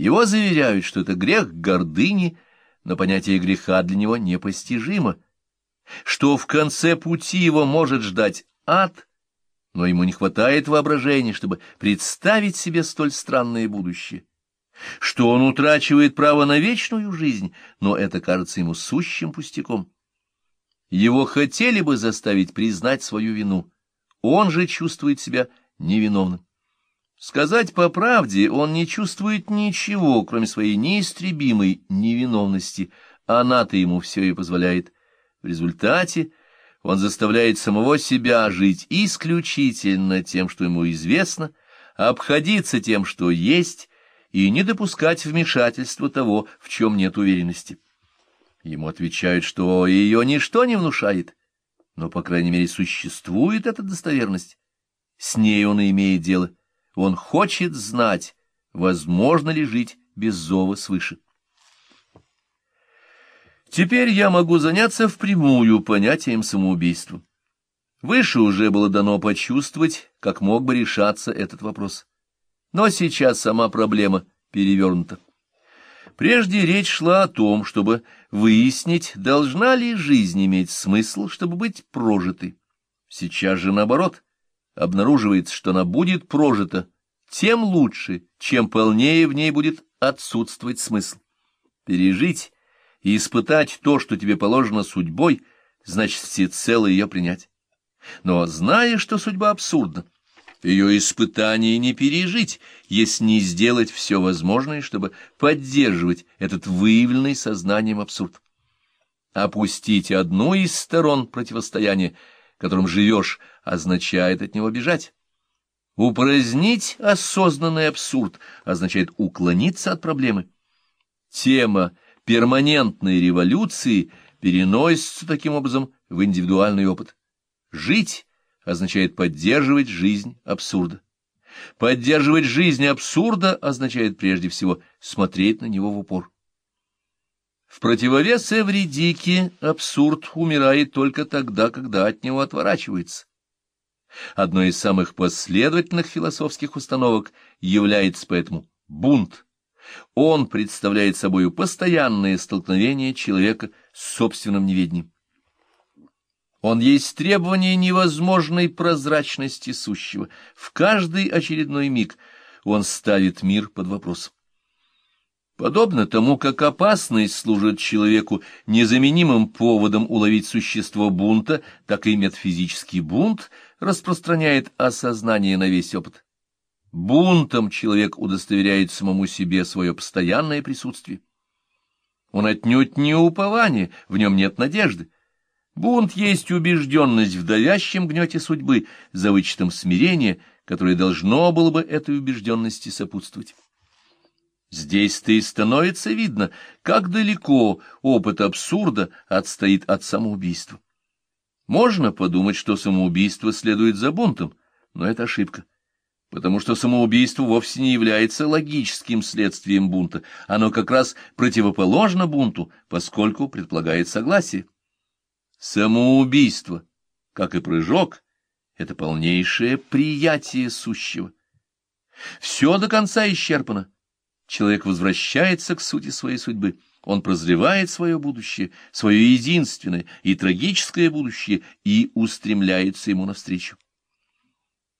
Его заверяют, что это грех гордыни, но понятие греха для него непостижимо, что в конце пути его может ждать ад, но ему не хватает воображения, чтобы представить себе столь странное будущее, что он утрачивает право на вечную жизнь, но это кажется ему сущим пустяком. Его хотели бы заставить признать свою вину, он же чувствует себя невиновным. Сказать по правде, он не чувствует ничего, кроме своей неистребимой невиновности. Она-то ему все и позволяет. В результате он заставляет самого себя жить исключительно тем, что ему известно, обходиться тем, что есть, и не допускать вмешательства того, в чем нет уверенности. Ему отвечают, что ее ничто не внушает, но, по крайней мере, существует эта достоверность. С ней он и имеет дело. Он хочет знать, возможно ли жить без зова свыше. Теперь я могу заняться впрямую понятием самоубийства. Выше уже было дано почувствовать, как мог бы решаться этот вопрос. Но сейчас сама проблема перевернута. Прежде речь шла о том, чтобы выяснить, должна ли жизнь иметь смысл, чтобы быть прожитой. Сейчас же наоборот, обнаруживается, что она будет прожита, тем лучше, чем полнее в ней будет отсутствовать смысл. Пережить и испытать то, что тебе положено судьбой, значит всецело ее принять. Но зная, что судьба абсурдна, ее испытание не пережить, если не сделать все возможное, чтобы поддерживать этот выявленный сознанием абсурд. Опустить одну из сторон противостояния, которым живешь, означает от него бежать. Упразднить осознанный абсурд означает уклониться от проблемы. Тема перманентной революции переносится таким образом в индивидуальный опыт. Жить означает поддерживать жизнь абсурда. Поддерживать жизнь абсурда означает прежде всего смотреть на него в упор. В противовес Эвридике абсурд умирает только тогда, когда от него отворачивается. Одной из самых последовательных философских установок является поэтому бунт. Он представляет собой постоянное столкновение человека с собственным неведением. Он есть требование невозможной прозрачности сущего. В каждый очередной миг он ставит мир под вопрос. Подобно тому, как опасность служит человеку незаменимым поводом уловить существо бунта, так и метафизический бунт распространяет осознание на весь опыт. Бунтом человек удостоверяет самому себе свое постоянное присутствие. Он отнюдь не упование, в нем нет надежды. Бунт есть убежденность в давящем гнете судьбы, за вычетом смирения, которое должно было бы этой убежденности сопутствовать. Здесь-то и становится видно, как далеко опыт абсурда отстоит от самоубийства. Можно подумать, что самоубийство следует за бунтом, но это ошибка, потому что самоубийство вовсе не является логическим следствием бунта, оно как раз противоположно бунту, поскольку предполагает согласие. Самоубийство, как и прыжок, это полнейшее приятие сущего. Все до конца исчерпано. Человек возвращается к сути своей судьбы. Он прозревает свое будущее, свое единственное и трагическое будущее, и устремляется ему навстречу.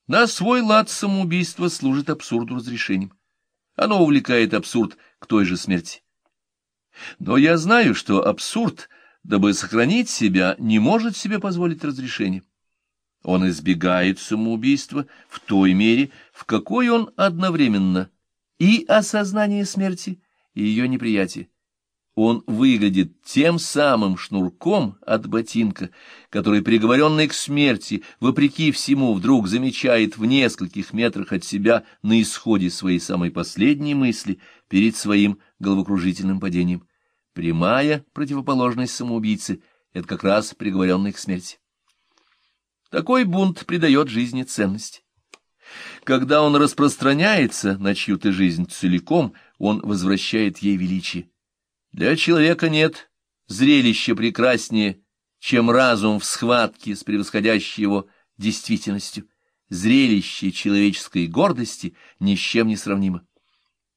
На свой лад самоубийство служит абсурду разрешением. Оно увлекает абсурд к той же смерти. Но я знаю, что абсурд — дабы сохранить себя, не может себе позволить разрешения. Он избегает самоубийства в той мере, в какой он одновременно и осознание смерти, и ее неприятие. Он выглядит тем самым шнурком от ботинка, который, приговоренный к смерти, вопреки всему вдруг замечает в нескольких метрах от себя на исходе своей самой последней мысли перед своим головокружительным падением. Прямая противоположность самоубийцы — это как раз приговоренный к смерти. Такой бунт придает жизни ценность. Когда он распространяется на чью-то жизнь целиком, он возвращает ей величие. Для человека нет зрелища прекраснее, чем разум в схватке с превосходящей его действительностью. Зрелище человеческой гордости ни с чем не сравнимо.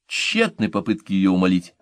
Тщетны попытки ее умолить.